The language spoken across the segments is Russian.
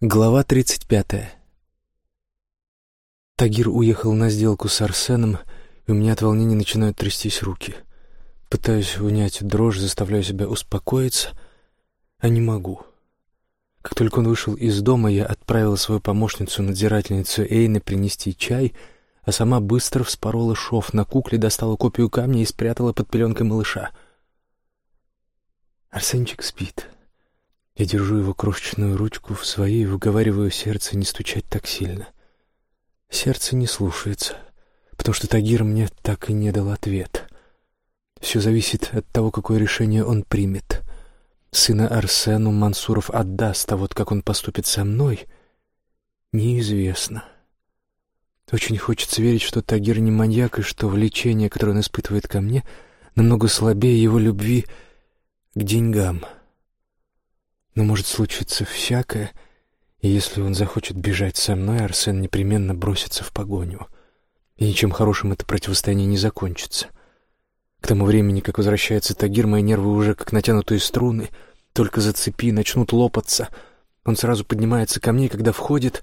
Глава 35. Тагир уехал на сделку с Арсеном, и у меня от волнения начинают трястись руки. Пытаюсь унять дрожь, заставляю себя успокоиться, а не могу. Как только он вышел из дома, я отправила свою помощницу-надзирательницу Эйны принести чай, а сама быстро вспорола шов на кукле, достала копию камня и спрятала под пеленкой малыша. Арсенчик спит. Я держу его крошечную ручку в своей и выговариваю сердце не стучать так сильно. Сердце не слушается, потому что Тагир мне так и не дал ответ. Все зависит от того, какое решение он примет. Сына Арсену Мансуров отдаст, а вот как он поступит со мной, неизвестно. Очень хочется верить, что Тагир не маньяк, и что влечение, которое он испытывает ко мне, намного слабее его любви к деньгам — но может случиться всякое, и если он захочет бежать со мной, Арсен непременно бросится в погоню. И ничем хорошим это противостояние не закончится. К тому времени, как возвращается Тагир, мои нервы уже как натянутые струны, только за цепи начнут лопаться. Он сразу поднимается ко мне, когда входит,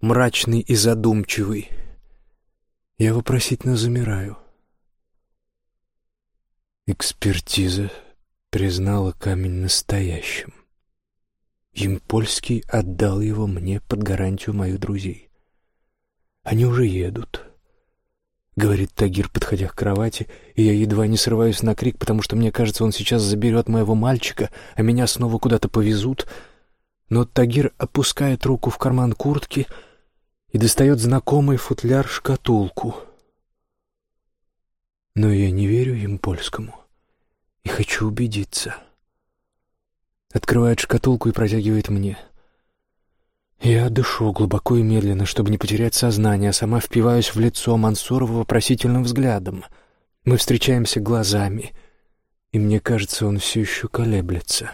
мрачный и задумчивый. Я вопросительно замираю. Экспертиза признала камень настоящим. Емпольский отдал его мне под гарантию моих друзей. Они уже едут. — говорит Тагир, подходя к кровати, и я едва не срываюсь на крик, потому что мне кажется, он сейчас заберет моего мальчика, а меня снова куда-то повезут. Но Тагир опускает руку в карман куртки и достает знакомый футляр-шкатулку. Но я не верю им польскому и хочу убедиться — Открывает шкатулку и протягивает мне. Я дышу глубоко и медленно, чтобы не потерять сознание, а сама впиваюсь в лицо Мансурова вопросительным взглядом. Мы встречаемся глазами, и мне кажется, он все еще колеблется.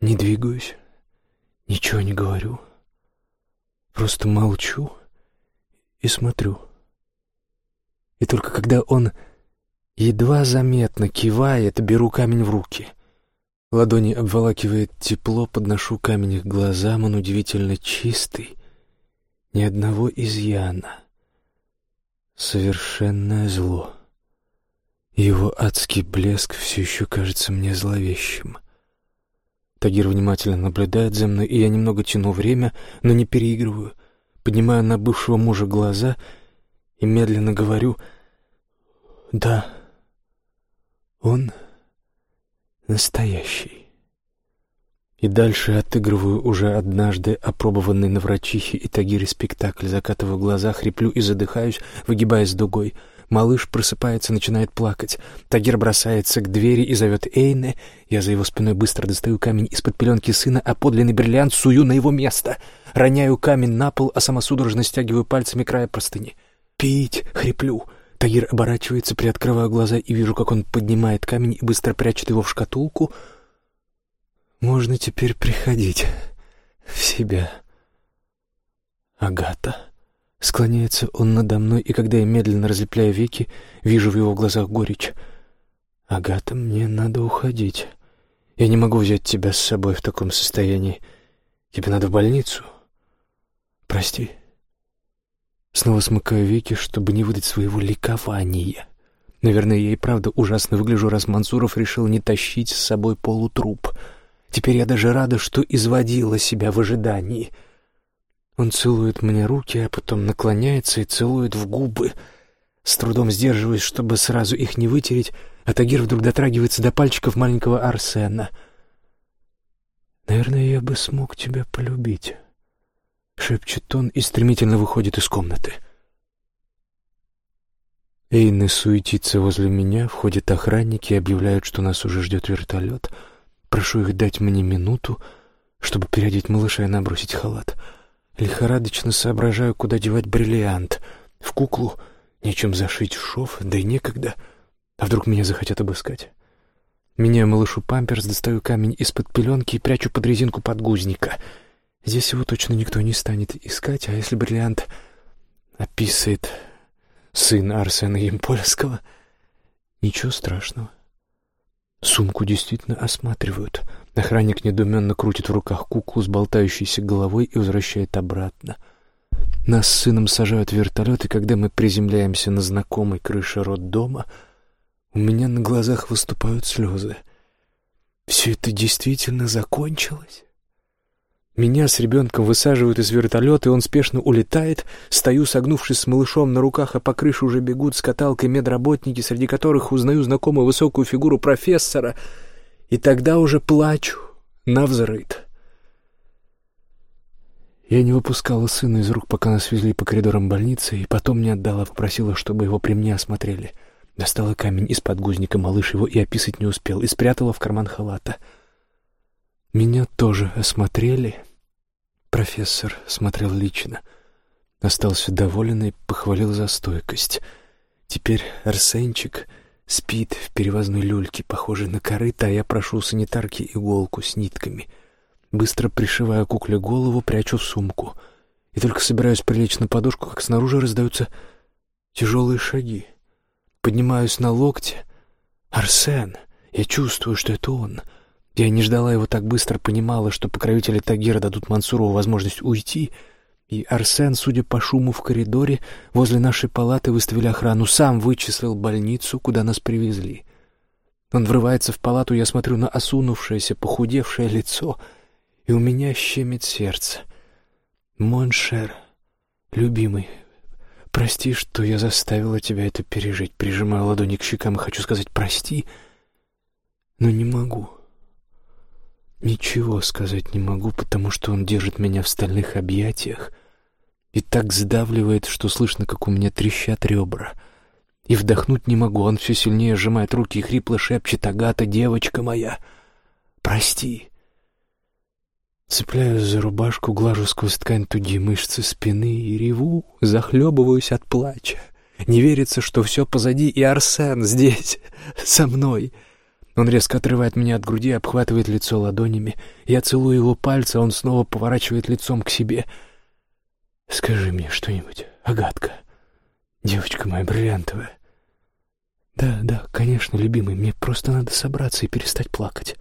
Не двигаюсь, ничего не говорю, просто молчу и смотрю. И только когда он едва заметно кивает, беру камень в руки — Ладони обволакивает тепло, подношу камень к глазам, он удивительно чистый, ни одного изъяна. Совершенное зло. Его адский блеск все еще кажется мне зловещим. Тагир внимательно наблюдает за мной, и я немного тяну время, но не переигрываю. Поднимаю на бывшего мужа глаза и медленно говорю «Да, он...» настоящий. И дальше отыгрываю уже однажды опробованный на врачихе и Тагире спектакль, закатываю глаза, хриплю и задыхаюсь, выгибаясь дугой. Малыш просыпается, начинает плакать. Тагир бросается к двери и зовет Эйне. Я за его спиной быстро достаю камень из-под пеленки сына, а подлинный бриллиант сую на его место. Роняю камень на пол, а сама судорожно стягиваю пальцами края простыни. «Пить!» — хриплю. Тагир оборачивается, приоткрываю глаза и вижу, как он поднимает камень и быстро прячет его в шкатулку. Можно теперь приходить в себя. Агата. Склоняется он надо мной, и когда я медленно разлепляю веки, вижу в его глазах горечь. «Агата, мне надо уходить. Я не могу взять тебя с собой в таком состоянии. Тебе надо в больницу. Прости». Снова смыкаю веки, чтобы не выдать своего ликования. Наверное, я и правда ужасно выгляжу, раз Мансуров решил не тащить с собой полутруп. Теперь я даже рада, что изводила себя в ожидании. Он целует мне руки, а потом наклоняется и целует в губы. С трудом сдерживаюсь, чтобы сразу их не вытереть, а Тагир вдруг дотрагивается до пальчиков маленького Арсена. «Наверное, я бы смог тебя полюбить». — шепчет он и стремительно выходит из комнаты. Эйны суетится возле меня, входят охранники и объявляют, что нас уже ждет вертолет. Прошу их дать мне минуту, чтобы переодеть малыша и набросить халат. Лихорадочно соображаю, куда девать бриллиант. В куклу нечем зашить шов, да и некогда. А вдруг меня захотят обыскать? Меняю малышу памперс, достаю камень из-под пеленки и прячу под резинку подгузника — Здесь его точно никто не станет искать, а если бриллиант описывает сын Арсена Емпольского, ничего страшного. Сумку действительно осматривают. Охранник недуменно крутит в руках куклу с болтающейся головой и возвращает обратно. Нас с сыном сажают в вертолет, и когда мы приземляемся на знакомой крыше роддома, у меня на глазах выступают слезы. Все это действительно закончилось? Меня с ребенком высаживают из вертолета, и он спешно улетает. Стою, согнувшись с малышом на руках, а по крыше уже бегут с каталкой медработники, среди которых узнаю знакомую высокую фигуру профессора. И тогда уже плачу навзрыд. Я не выпускала сына из рук, пока нас везли по коридорам больницы, и потом не отдала, попросила, чтобы его при мне осмотрели. Достала камень из подгузника, малыш его и описать не успел, и спрятала в карман халата — меня тоже осмотрели. Профессор смотрел лично. Остался доволен и похвалил за стойкость. Теперь Арсенчик спит в перевозной люльке, похожей на корыто, а я прошу санитарки иголку с нитками. Быстро пришиваю кукле голову, прячу в сумку. И только собираюсь прилечь на подушку, как снаружи раздаются тяжелые шаги. Поднимаюсь на локте. «Арсен!» Я чувствую, что это он — я не ждала его так быстро, понимала, что покровители Тагира дадут Мансурову возможность уйти, и Арсен, судя по шуму в коридоре, возле нашей палаты выставили охрану, сам вычислил больницу, куда нас привезли. Он врывается в палату, я смотрю на осунувшееся, похудевшее лицо, и у меня щемит сердце. «Моншер, любимый, прости, что я заставила тебя это пережить», прижимаю ладони к щекам и хочу сказать «прости», но не могу. Ничего сказать не могу, потому что он держит меня в стальных объятиях и так сдавливает, что слышно, как у меня трещат ребра. И вдохнуть не могу, он все сильнее сжимает руки и хрипло шепчет «Агата, девочка моя, прости». Цепляюсь за рубашку, глажу сквозь ткань тугие мышцы спины и реву, захлебываюсь от плача. Не верится, что все позади, и Арсен здесь, со мной — он резко отрывает меня от груди, обхватывает лицо ладонями. Я целую его пальцы, а он снова поворачивает лицом к себе. «Скажи мне что-нибудь, Агатка, девочка моя бриллиантовая». «Да, да, конечно, любимый, мне просто надо собраться и перестать плакать».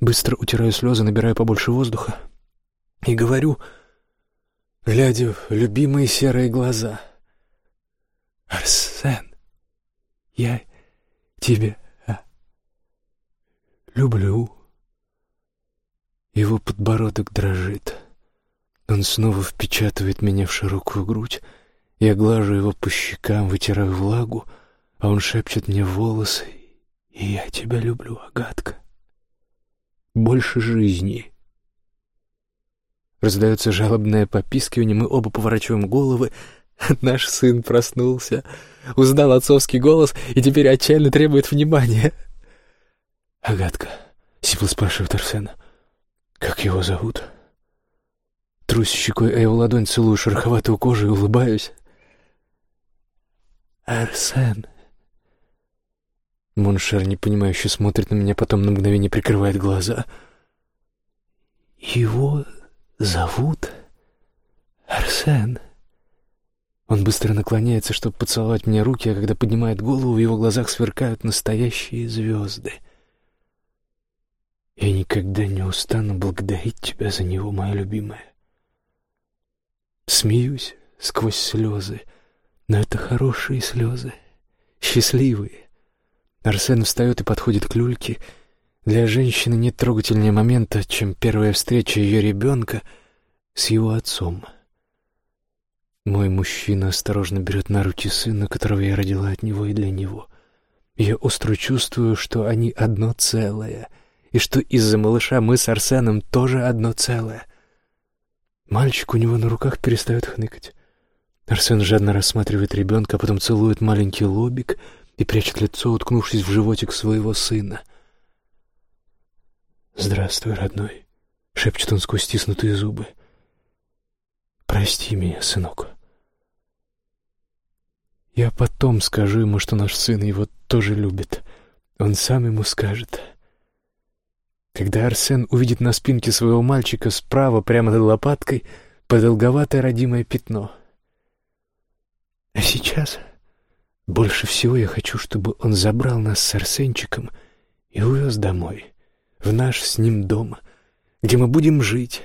Быстро утираю слезы, набираю побольше воздуха и говорю, глядя в любимые серые глаза. «Арсен, я тебе «Люблю». Его подбородок дрожит. Он снова впечатывает меня в широкую грудь. Я глажу его по щекам, вытираю влагу, а он шепчет мне волосы. «И я тебя люблю, Агатка. Больше жизни». Раздается жалобное попискивание, мы оба поворачиваем головы. Наш сын проснулся, узнал отцовский голос и теперь отчаянно требует внимания. «Агатка», — сипло спрашивает Арсен, а, — «как его зовут?» Трусь щекой, о его ладонь, целую шероховатую кожу и улыбаюсь. «Арсен». Моншер, непонимающе, смотрит на меня, потом на мгновение прикрывает глаза. «Его зовут Арсен». Он быстро наклоняется, чтобы поцеловать мне руки, а когда поднимает голову, в его глазах сверкают настоящие звезды — я никогда не устану благодарить тебя за него, моя любимая. Смеюсь сквозь слезы, но это хорошие слезы, счастливые. Арсен встает и подходит к люльке. Для женщины нет трогательнее момента, чем первая встреча ее ребенка с его отцом. Мой мужчина осторожно берет на руки сына, которого я родила от него и для него. Я остро чувствую, что они одно целое — и что из-за малыша мы с Арсеном тоже одно целое. Мальчик у него на руках перестает хныкать. Арсен жадно рассматривает ребенка, а потом целует маленький лобик и прячет лицо, уткнувшись в животик своего сына. «Здравствуй, родной», — шепчет он сквозь стиснутые зубы. «Прости меня, сынок». Я потом скажу ему, что наш сын его тоже любит. Он сам ему скажет. Когда Арсен увидит на спинке своего мальчика справа, прямо над лопаткой, продолговатое родимое пятно. А сейчас больше всего я хочу, чтобы он забрал нас с Арсенчиком и увез домой, в наш с ним дом, где мы будем жить,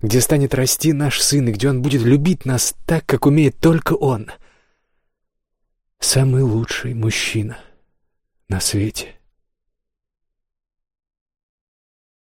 где станет расти наш сын, и где он будет любить нас так, как умеет только он. Самый лучший мужчина на свете.